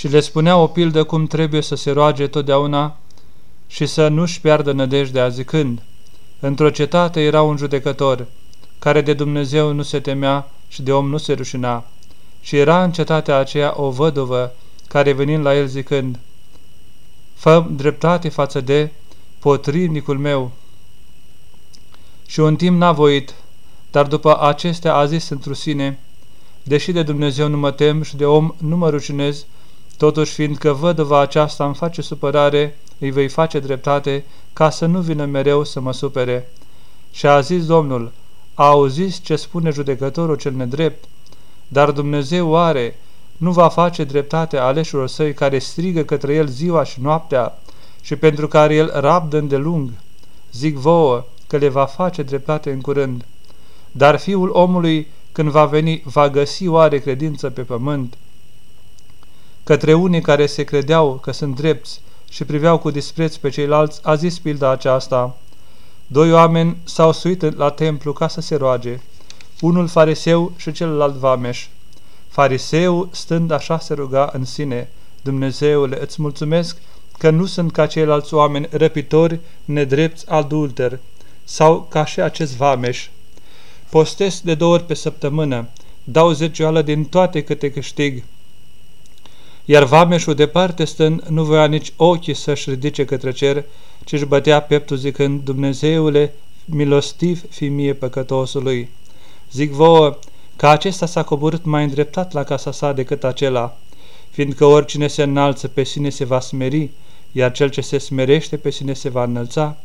și le spunea o pildă cum trebuie să se roage totdeauna și să nu-și piardă nădejdea zicând, Într-o cetate era un judecător, care de Dumnezeu nu se temea și de om nu se rușina, și era în cetatea aceea o văduvă, care venind la el zicând, Fă dreptate față de potrivnicul meu. Și un timp n-a voit, dar după acestea a zis într sine, Deși de Dumnezeu nu mă tem și de om nu mă rușinez, totuși fiindcă văduva aceasta îmi face supărare, îi voi face dreptate, ca să nu vină mereu să mă supere. Și a zis Domnul, a auzit ce spune judecătorul cel nedrept, dar Dumnezeu oare nu va face dreptate aleșilor săi care strigă către el ziua și noaptea și pentru care el rabdă îndelung? Zic vouă că le va face dreptate în curând. Dar fiul omului, când va veni, va găsi oare credință pe pământ? Către unii care se credeau că sunt drepți și priveau cu dispreț pe ceilalți, a zis pilda aceasta. Doi oameni s-au suit la templu ca să se roage, unul fariseu și celălalt vameș. Fariseu, stând așa, se ruga în sine, Dumnezeule, îți mulțumesc că nu sunt ca ceilalți oameni răpitori, nedrepți, adulteri, sau ca și acest vameș. Postesc de două ori pe săptămână, dau zecioală din toate câte câștig. Iar vameșul departe stând nu voia nici ochii să-și ridice către cer, ci își bătea peptul zicând, Dumnezeule, milostiv fi mie păcătosului. Zic vouă că acesta s-a coborât mai îndreptat la casa sa decât acela, fiindcă oricine se înalță pe sine se va smeri, iar cel ce se smerește pe sine se va înălța.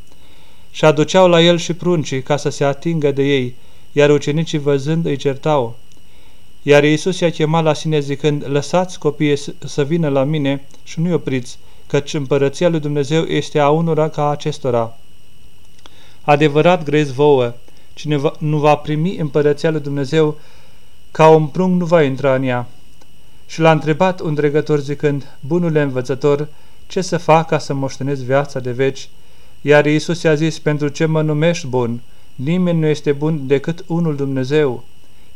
Și aduceau la el și pruncii ca să se atingă de ei, iar ucenicii văzând îi certau. Iar Iisus i-a chemat la sine zicând, Lăsați copiii să vină la mine și nu-i opriți, căci împărăția lui Dumnezeu este a unora ca acestora. Adevărat grezi vouă, cine va, nu va primi împărăția lui Dumnezeu ca un prung nu va intra în ea. Și l-a întrebat un dregător zicând, Bunule învățător, ce să fac ca să moștenesc viața de veci? Iar Iisus i-a zis, pentru ce mă numești bun? Nimeni nu este bun decât unul Dumnezeu.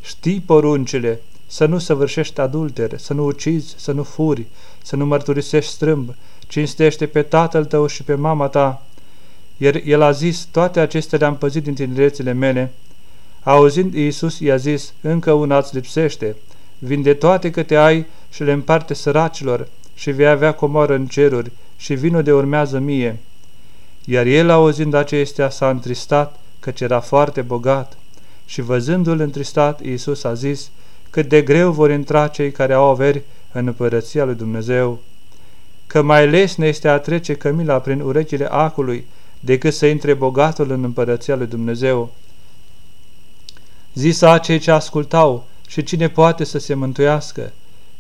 Știi poruncile, să nu săvârșești adulter, să nu ucizi, să nu furi, să nu mărturisești strâmb, cinstește pe tatăl tău și pe mama ta. Iar el a zis, toate acestea le-am păzit din tinerețile mele. Auzind Iisus, i-a zis, încă una îți lipsește, vinde toate câte ai și le împarte săracilor și vei avea comoară în ceruri și vinul de urmează mie. Iar el, auzind acestea, s-a întristat, căci era foarte bogat. Și văzându-l întristat, Iisus a zis, cât de greu vor intra cei care au averi în împărăția lui Dumnezeu. Că mai lesne este a trece cămila prin urechile acului, decât să intre bogatul în împărăția lui Dumnezeu. Zisa cei ce ascultau, și cine poate să se mântuiască?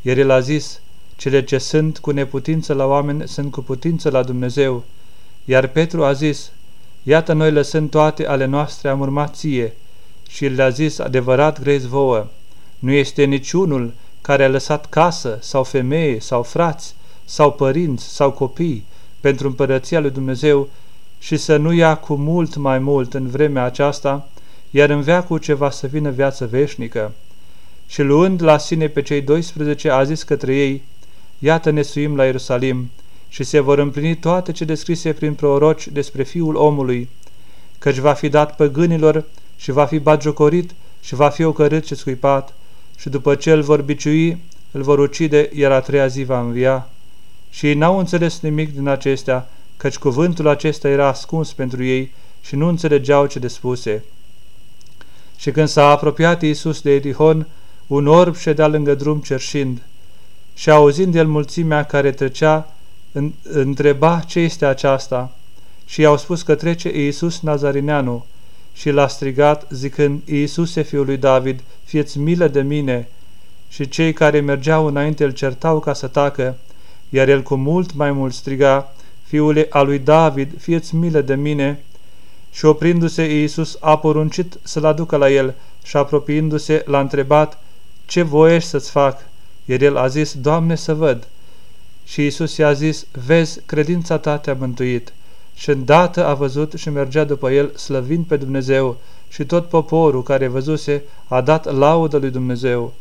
Iar el a zis, cele ce sunt cu neputință la oameni sunt cu putință la Dumnezeu. Iar Petru a zis, iată noi lăsând toate ale noastre am urmat ție. Și el le-a zis, adevărat grezi vouă, nu este niciunul care a lăsat casă sau femeie sau frați sau părinți sau copii pentru împărăția lui Dumnezeu și să nu ia cu mult mai mult în vremea aceasta, iar în veacul ce va să vină viață veșnică. Și luând la sine pe cei 12, a zis către ei, Iată ne suim la Ierusalim și se vor împlini toate ce descrise prin proroci despre Fiul omului, căci va fi dat păgânilor și va fi batjocorit și va fi ocărât și scuipat și după ce îl vor biciui, îl vor ucide, iar a treia zi va învia. Și ei n-au înțeles nimic din acestea, căci cuvântul acesta era ascuns pentru ei și nu înțelegeau ce de spuse. Și când s-a apropiat Iisus de Erihon, un orb ședea lângă drum cerșind și auzind el mulțimea care trecea, întreba ce este aceasta și i-au spus că trece Iisus Nazarineanu și l-a strigat zicând, Iisuse, fiul lui David, fieți milă de mine! Și cei care mergeau înainte îl certau ca să tacă, iar el cu mult mai mult striga, Fiule a lui David, fieți milă de mine! Și oprindu-se Iisus a poruncit să-l aducă la el și apropiindu-se l-a întrebat, Ce voiești să-ți fac? Iar el a zis, Doamne, să văd. Și Iisus i-a zis, Vezi, credința ta te-a mântuit. Și îndată a văzut și mergea după el, slăvind pe Dumnezeu, și tot poporul care văzuse a dat laudă lui Dumnezeu.